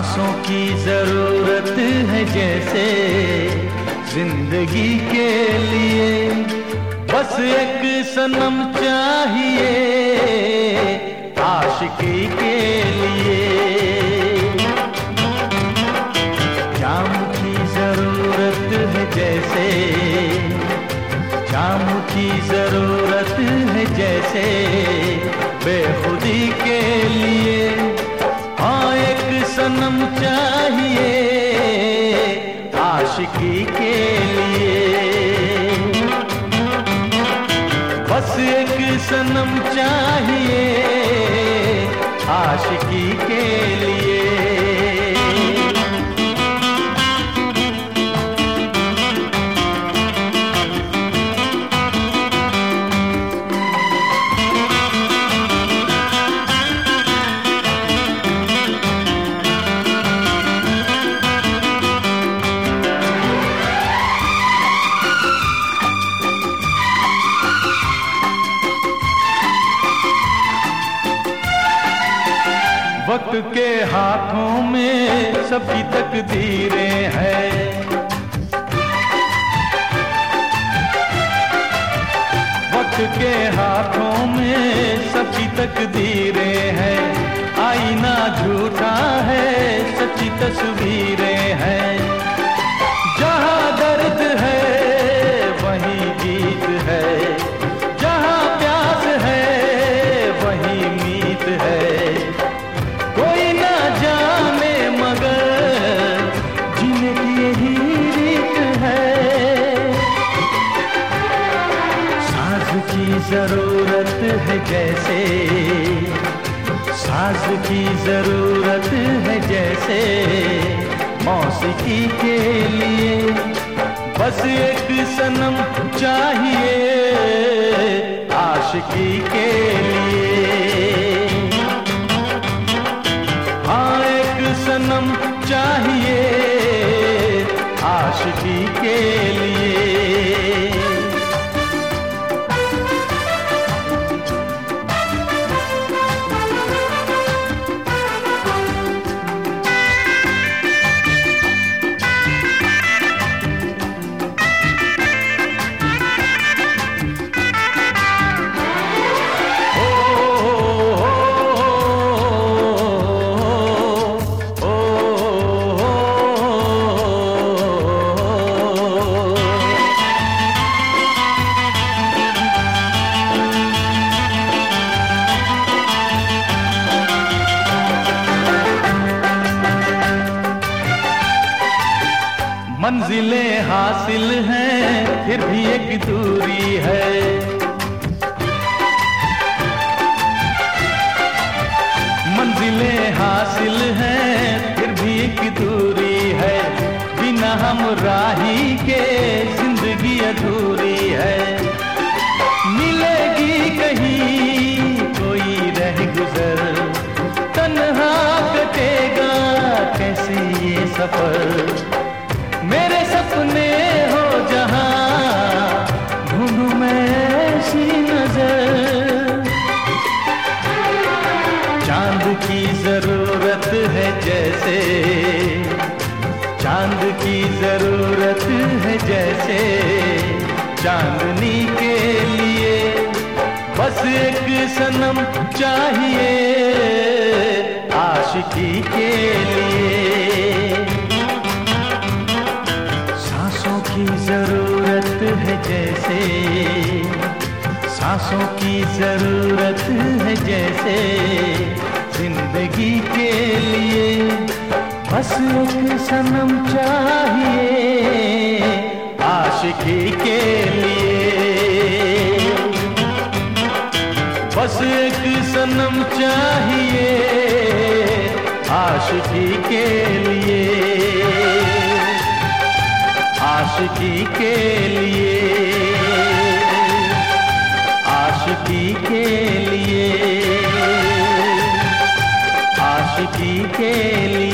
सांसों की ज़रूरत है जैसे ज़िंदगी के लिए। बस एक सनम चाहिए आशिकी के लिए। जाम की ज़रूरत है जैसे, जाम की ज़रूरत है जैसे बेखुदी एक सनम चाहिए। आशिकी के लिए वक्त के हाथों में सबकी तकदीरें हैं। वक्त के हाथों में सबकी तकदीरें हैं। आईना झूठा है, सच्ची तस्वीरें हैं। ज़रूरत है जैसे। साज की ज़रूरत है जैसे। मौसीकी के लिए बस एक सनम चाहिए। आशिकी के मंजिलें हासिल हैं, फिर भी एक दूरी है। मंजिलें हासिल हैं, फिर भी एक दूरी है। बिना हम राही के ज़िंदगी अधूरी है। मिलेगी कहीं कोई रह गुजर, तन्हा कटेगा कैसे ये सफ़र? मेरे सपने हो जहाँ, ढूंढू मैं ऐसी नज़र। चाँद की ज़रूरत है जैसे, चाँद की ज़रूरत है जैसे, चांदनी के लिए बस एक सनम चाहिए, आशिकी के लिए। की ज़रूरत है जैसे। सांसों की ज़रूरत है जैसे। ज़िंदगी के लिए बस एक सनम चाहिए। आशिकी के लिए बस एक सनम चाहिए। आशिकी के लिए आशिकी के लिए। आशिकी के लिए। आशिकी के लिए।